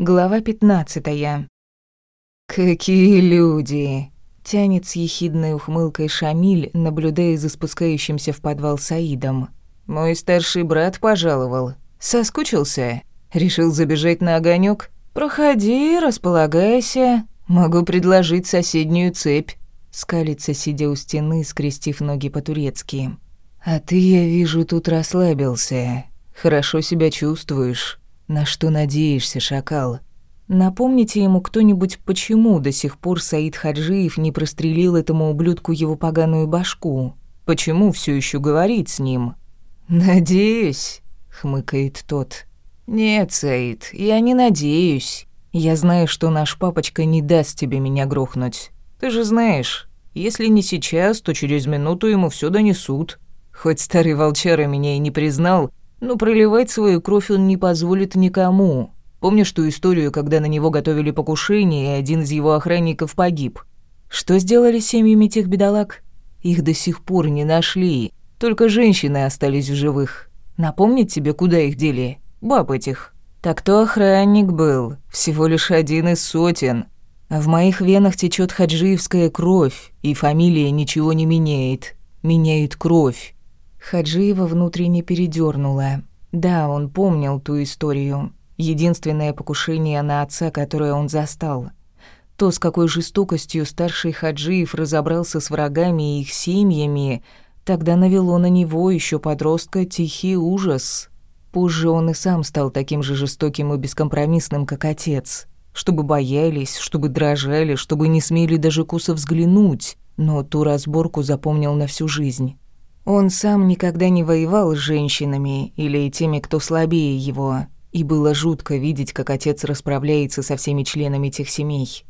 Глава 15. Какие люди! Тянет с ехидной ухмылкой Шамиль, наблюдая за спускающимся в подвал Саидом. Мой старший брат пожаловал. Соскучился? Решил забежать на огонек? Проходи, располагайся. Могу предложить соседнюю цепь. Скалится, сидя у стены, скрестив ноги по-турецки. А ты, я вижу, тут расслабился. Хорошо себя чувствуешь. На что надеешься, шакал? Напомните ему кто-нибудь, почему до сих пор Саид Хаджиев не прострелил этому ублюдку его поганую башку? Почему все еще говорит с ним? «Надеюсь», — хмыкает тот. «Нет, Саид, я не надеюсь. Я знаю, что наш папочка не даст тебе меня грохнуть. Ты же знаешь, если не сейчас, то через минуту ему все донесут. Хоть старый волчара меня и не признал, но проливать свою кровь он не позволит никому. Помнишь ту историю, когда на него готовили покушение, и один из его охранников погиб? Что сделали с семьями тех бедолаг? Их до сих пор не нашли. Только женщины остались в живых. Напомнить тебе, куда их дели? Баб этих. Так то охранник был, всего лишь один из сотен. А в моих венах течет хаджиевская кровь, и фамилия ничего не меняет. Меняет кровь. Хаджиева внутренне передёрнула. Да, он помнил ту историю. Единственное покушение на отца, которое он застал. То, с какой жестокостью старший Хаджиев разобрался с врагами и их семьями, тогда навело на него еще подростка тихий ужас. Позже он и сам стал таким же жестоким и бескомпромиссным, как отец. Чтобы боялись, чтобы дрожали, чтобы не смели даже куса взглянуть. Но ту разборку запомнил на всю жизнь. Он сам никогда не воевал с женщинами или теми, кто слабее его, и было жутко видеть, как отец расправляется со всеми членами тех семей.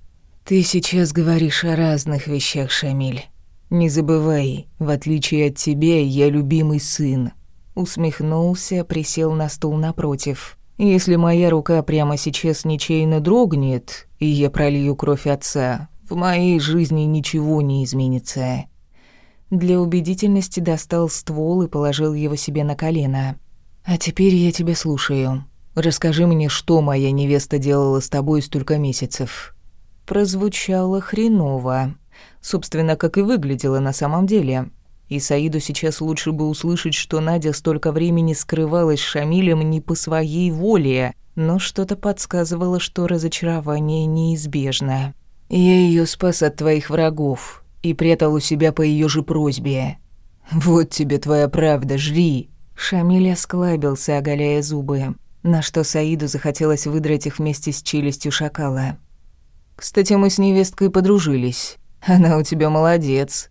«Ты сейчас говоришь о разных вещах, Шамиль. Не забывай, в отличие от тебя, я любимый сын». Усмехнулся, присел на стул напротив. «Если моя рука прямо сейчас нечаянно дрогнет, и я пролью кровь отца, в моей жизни ничего не изменится. Для убедительности достал ствол и положил его себе на колено. «А теперь я тебя слушаю. Расскажи мне, что моя невеста делала с тобой столько месяцев». Прозвучало хреново. Собственно, как и выглядело на самом деле. И Саиду сейчас лучше бы услышать, что Надя столько времени скрывалась с Шамилем не по своей воле, но что-то подсказывало, что разочарование неизбежно. «Я ее спас от твоих врагов и прятал у себя по ее же просьбе. «Вот тебе твоя правда, жри!» Шамиль осклабился, оголяя зубы, на что Саиду захотелось выдрать их вместе с челюстью шакала. «Кстати, мы с невесткой подружились. Она у тебя молодец».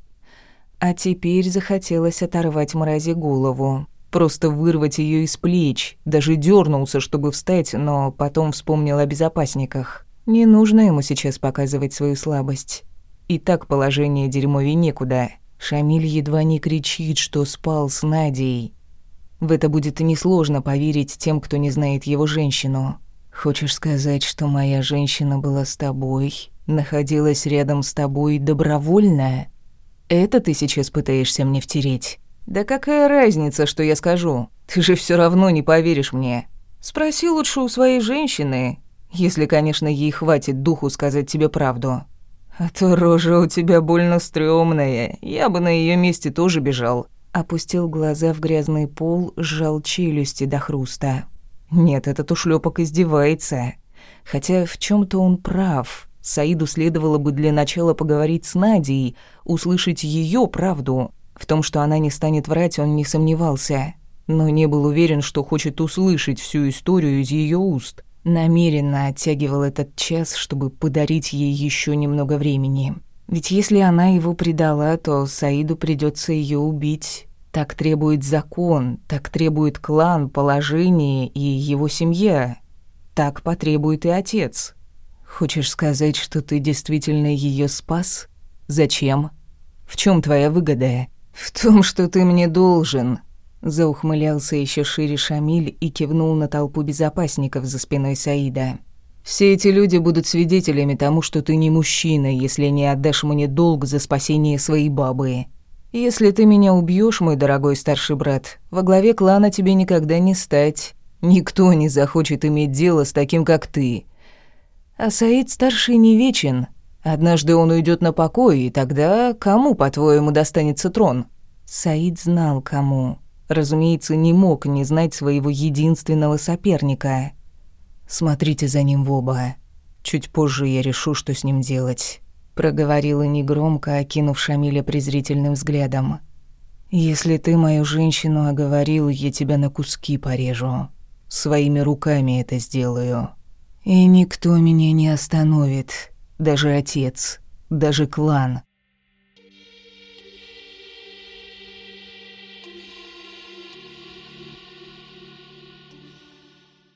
А теперь захотелось оторвать мрази голову, просто вырвать ее из плеч, даже дернулся, чтобы встать, но потом вспомнил о безопасниках. Не нужно ему сейчас показывать свою слабость. И так положение дерьмовей некуда. Шамиль едва не кричит, что спал с Надей. В это будет несложно поверить тем, кто не знает его женщину. Хочешь сказать, что моя женщина была с тобой, находилась рядом с тобой добровольно? Это ты сейчас пытаешься мне втереть? Да какая разница, что я скажу? Ты же все равно не поверишь мне. Спроси лучше у своей женщины, если, конечно, ей хватит духу сказать тебе правду. А то рожа у тебя больно стрёмная. Я бы на её месте тоже бежал. Опустил глаза в грязный пол, сжал челюсти до хруста. Нет, этот ушлёпок издевается. Хотя в чём-то он прав. Саиду следовало бы для начала поговорить с Надей, услышать её правду. В том, что она не станет врать, он не сомневался. Но не был уверен, что хочет услышать всю историю из её уст намеренно оттягивал этот час, чтобы подарить ей еще немного времени. Ведь если она его предала, то Саиду придется ее убить. Так требует закон, так требует клан, положение и его семья. Так потребует и отец. Хочешь сказать, что ты действительно ее спас? Зачем? В чем твоя выгода? В том, что ты мне должен, Заухмылялся еще шире Шамиль и кивнул на толпу безопасников за спиной Саида. «Все эти люди будут свидетелями тому, что ты не мужчина, если не отдашь мне долг за спасение своей бабы. Если ты меня убьешь, мой дорогой старший брат, во главе клана тебе никогда не стать. Никто не захочет иметь дело с таким, как ты. А Саид-старший не вечен. Однажды он уйдет на покой, и тогда кому, по-твоему, достанется трон? Саид знал, кому. Разумеется, не мог не знать своего единственного соперника. Смотрите за ним в оба. Чуть позже я решу, что с ним делать проговорила негромко, окинув Шамиля презрительным взглядом. Если ты мою женщину оговорил, я тебя на куски порежу. Своими руками это сделаю. И никто меня не остановит, даже отец, даже клан.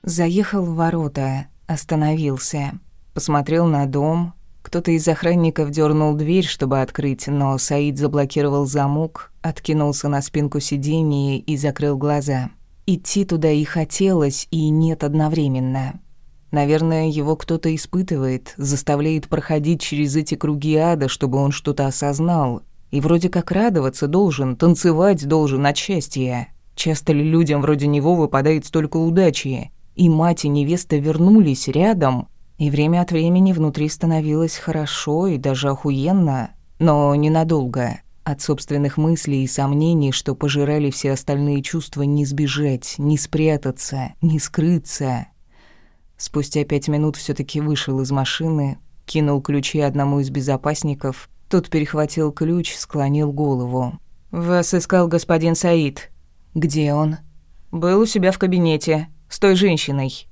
Заехал в ворота, остановился, посмотрел на дом, кто-то из охранников дернул дверь, чтобы открыть, но Саид заблокировал замок, откинулся на спинку сиденья и закрыл глаза. Идти туда и хотелось, и нет одновременно. Наверное, его кто-то испытывает, заставляет проходить через эти круги ада, чтобы он что-то осознал. И вроде как радоваться должен, танцевать должен от счастья. Часто ли людям вроде него выпадает столько удачи? И мать и невеста вернулись рядом, и время от времени внутри становилось хорошо и даже охуенно, но ненадолго. От собственных мыслей и сомнений, что пожирали все остальные чувства, не сбежать, не спрятаться, не скрыться. Спустя пять минут все таки вышел из машины, кинул ключи одному из безопасников. Тот перехватил ключ, склонил голову. «Вас искал господин Саид». «Где он?» «Был у себя в кабинете, с той женщиной».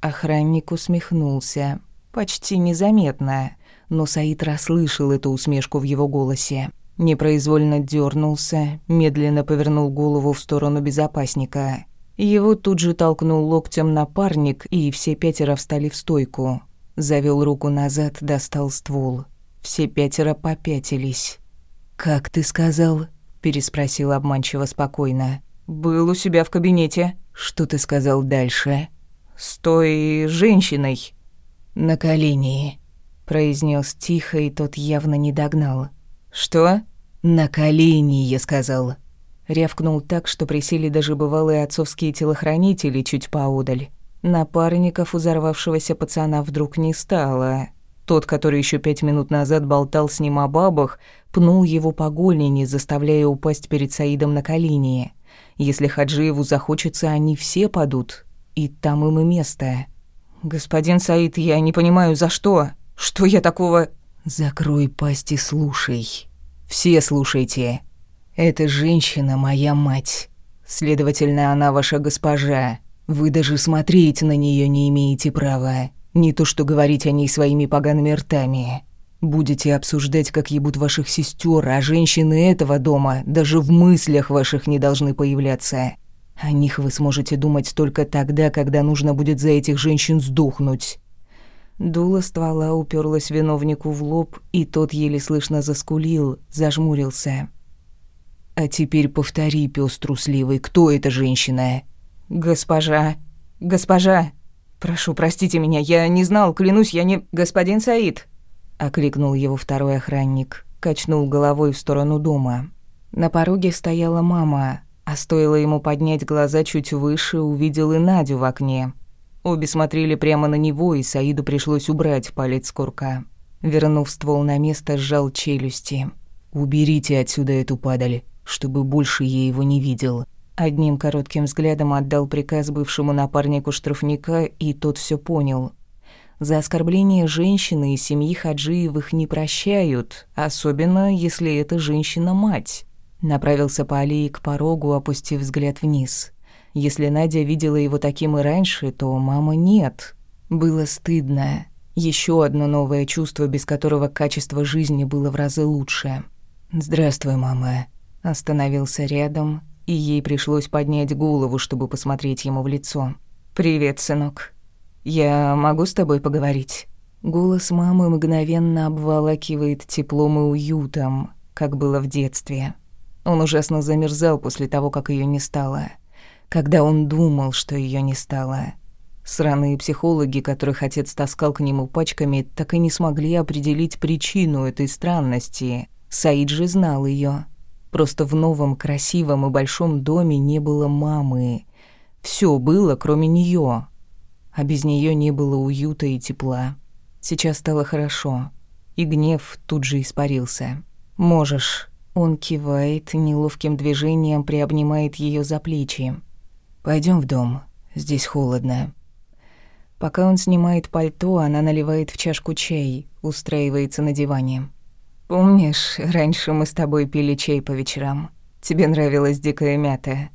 Охранник усмехнулся. Почти незаметно, но Саид расслышал эту усмешку в его голосе. Непроизвольно дернулся, медленно повернул голову в сторону безопасника. Его тут же толкнул локтем напарник, и все пятеро встали в стойку. Завел руку назад, достал ствол. Все пятеро попятились. «Как ты сказал?» – переспросил обманчиво спокойно. «Был у себя в кабинете». «Что ты сказал дальше?» с той женщиной». «На колени», — произнес тихо, и тот явно не догнал. «Что?» «На колени», — я сказал. Рявкнул так, что присели даже бывалые отцовские телохранители чуть поодаль. Напарников у взорвавшегося пацана вдруг не стало. Тот, который еще пять минут назад болтал с ним о бабах, пнул его по голени, заставляя упасть перед Саидом на колени. Если Хаджиеву захочется, они все падут, и там им и место. «Господин Саид, я не понимаю, за что? Что я такого...» «Закрой пасть и слушай. Все слушайте. Эта женщина моя мать. Следовательно, она ваша госпожа. Вы даже смотреть на нее не имеете права. Не то что говорить о ней своими погаными ртами. Будете обсуждать, как ебут ваших сестер, а женщины этого дома даже в мыслях ваших не должны появляться. О них вы сможете думать только тогда, когда нужно будет за этих женщин сдохнуть». Дуло ствола уперлась виновнику в лоб, и тот еле слышно заскулил, зажмурился. «А теперь повтори, пёс трусливый, кто эта женщина?» «Госпожа! Госпожа! Прошу, простите меня, я не знал, клянусь, я не... Господин Саид!» Окликнул его второй охранник, качнул головой в сторону дома. На пороге стояла мама, а стоило ему поднять глаза чуть выше, увидел и Надю в окне. Обе смотрели прямо на него, и Саиду пришлось убрать палец курка. Вернув ствол на место, сжал челюсти. «Уберите отсюда эту падаль, чтобы больше я его не видел». Одним коротким взглядом отдал приказ бывшему напарнику штрафника, и тот все понял. За оскорбление женщины и семьи Хаджиевых не прощают, особенно если эта женщина-мать. Направился по аллее к порогу, опустив взгляд вниз. Если Надя видела его таким и раньше, то мама нет. Было стыдно. Еще одно новое чувство, без которого качество жизни было в разы лучше. «Здравствуй, мама». Остановился рядом, и ей пришлось поднять голову, чтобы посмотреть ему в лицо. «Привет, сынок. Я могу с тобой поговорить?» Голос мамы мгновенно обволакивает теплом и уютом, как было в детстве. Он ужасно замерзал после того, как ее не стало. Когда он думал, что ее не стало. Сраные психологи, которых отец таскал к нему пачками, так и не смогли определить причину этой странности. Саид же знал ее. Просто в новом, красивом и большом доме не было мамы. Все было, кроме нее, А без нее не было уюта и тепла. Сейчас стало хорошо, и гнев тут же испарился. «Можешь». Он кивает, неловким движением приобнимает ее за плечи. Пойдем в дом, здесь холодно». Пока он снимает пальто, она наливает в чашку чай, устраивается на диване. «Помнишь, раньше мы с тобой пили чай по вечерам? Тебе нравилась дикая мята.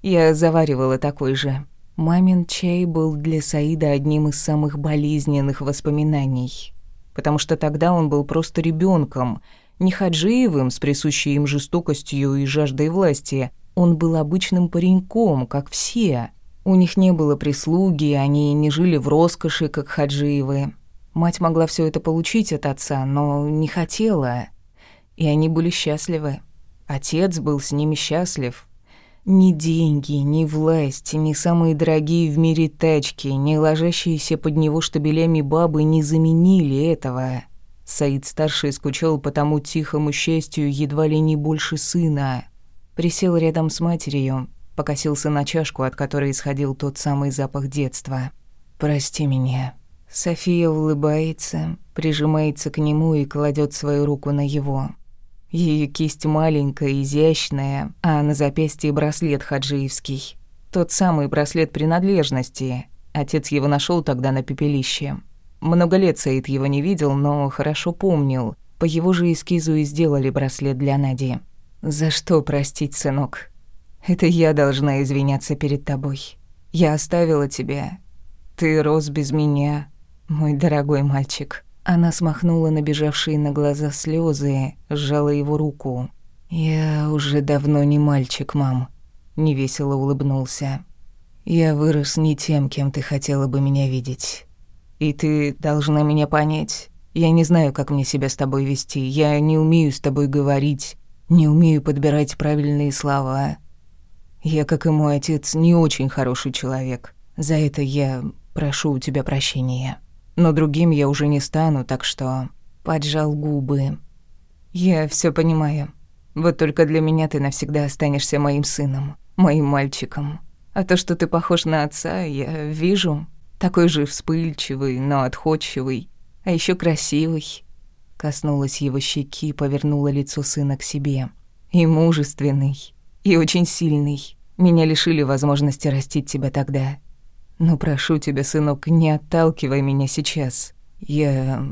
Я заваривала такой же». Мамин чай был для Саида одним из самых болезненных воспоминаний, потому что тогда он был просто ребенком, не Хаджиевым с присущей им жестокостью и жаждой власти. Он был обычным пареньком, как все. У них не было прислуги, они не жили в роскоши, как Хаджиевы. Мать могла все это получить от отца, но не хотела. И они были счастливы. Отец был с ними счастлив. Ни деньги, ни власть, ни самые дорогие в мире тачки, ни ложащиеся под него штабелями бабы не заменили этого. Саид-старший скучал по тому тихому счастью едва ли не больше сына. Присел рядом с матерью, покосился на чашку, от которой исходил тот самый запах детства. «Прости меня». София улыбается, прижимается к нему и кладет свою руку на его. Ее кисть маленькая, изящная, а на запястье браслет хаджиевский. Тот самый браслет принадлежности. Отец его нашел тогда на пепелище. Много лет Саид его не видел, но хорошо помнил. По его же эскизу и сделали браслет для Нади. «За что простить, сынок? Это я должна извиняться перед тобой. Я оставила тебя. Ты рос без меня, мой дорогой мальчик». Она смахнула набежавшие на глаза слезы, сжала его руку. «Я уже давно не мальчик, мам», — невесело улыбнулся. «Я вырос не тем, кем ты хотела бы меня видеть. И ты должна меня понять. Я не знаю, как мне себя с тобой вести. Я не умею с тобой говорить, не умею подбирать правильные слова. Я, как и мой отец, не очень хороший человек. За это я прошу у тебя прощения. Но другим я уже не стану, так что поджал губы. Я все понимаю. Вот только для меня ты навсегда останешься моим сыном, моим мальчиком. А то, что ты похож на отца, я вижу. Такой же вспыльчивый, но отходчивый, а еще красивый. Коснулась его щеки, повернула лицо сына к себе. И мужественный, и очень сильный. Меня лишили возможности растить тебя тогда. Но прошу тебя, сынок, не отталкивай меня сейчас. Я...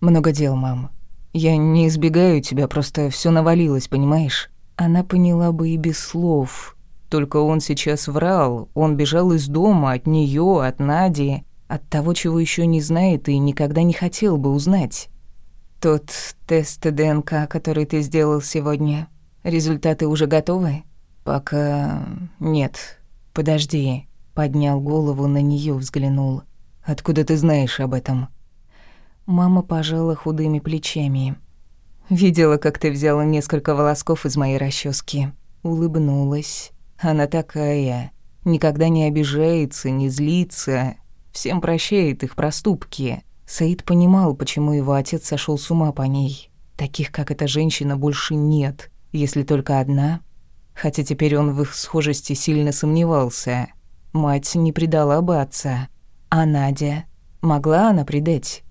Много дел, мам. Я не избегаю тебя, просто все навалилось, понимаешь? Она поняла бы и без слов, только он сейчас врал. Он бежал из дома от нее, от Нади, от того, чего еще не знает и никогда не хотел бы узнать. Тот тест ДНК, который ты сделал сегодня, результаты уже готовы? Пока нет. Подожди. Поднял голову, на нее взглянул. Откуда ты знаешь об этом? Мама пожала худыми плечами. Видела, как ты взяла несколько волосков из моей расчески. Улыбнулась. Она такая, никогда не обижается, не злится, всем прощает их проступки. Саид понимал, почему его отец сошел с ума по ней. Таких, как эта женщина, больше нет, если только одна. Хотя теперь он в их схожести сильно сомневался. Мать не предала бы отца. А Надя? Могла она предать?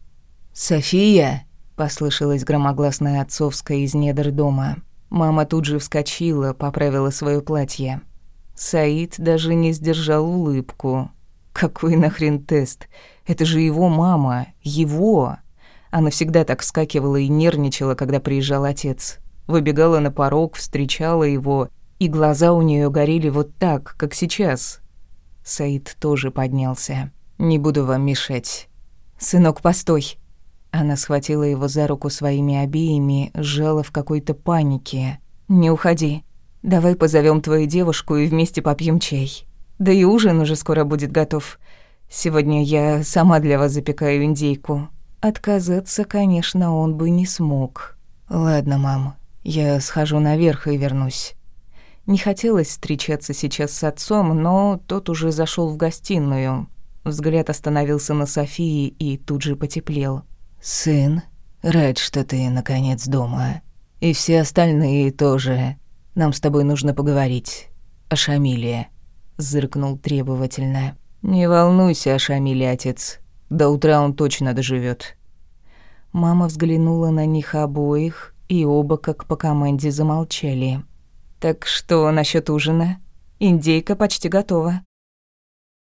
«София!» — послышалась громогласная отцовская из недр дома. Мама тут же вскочила, поправила свое платье. Саид даже не сдержал улыбку. Какой нахрен тест? Это же его мама, его. Она всегда так вскакивала и нервничала, когда приезжал отец. Выбегала на порог, встречала его, и глаза у нее горели вот так, как сейчас. Саид тоже поднялся. «Не буду вам мешать». «Сынок, постой». Она схватила его за руку своими обеими, сжала в какой-то панике. «Не уходи. Давай позовем твою девушку и вместе попьем чай. Да и ужин уже скоро будет готов. Сегодня я сама для вас запекаю индейку. Отказаться, конечно, он бы не смог. Ладно, мам, я схожу наверх и вернусь. Не хотелось встречаться сейчас с отцом, но тот уже зашел в гостиную. Взгляд остановился на Софии и тут же потеплел. «Сын, рад, что ты, наконец, дома. И все остальные тоже. Нам с тобой нужно поговорить. О Шамиле», — зыркнул требовательно. «Не волнуйся о Шамиле, отец. До утра он точно доживет. Мама взглянула на них обоих, и оба, как по команде, замолчали. «Так что насчет ужина? Индейка почти готова».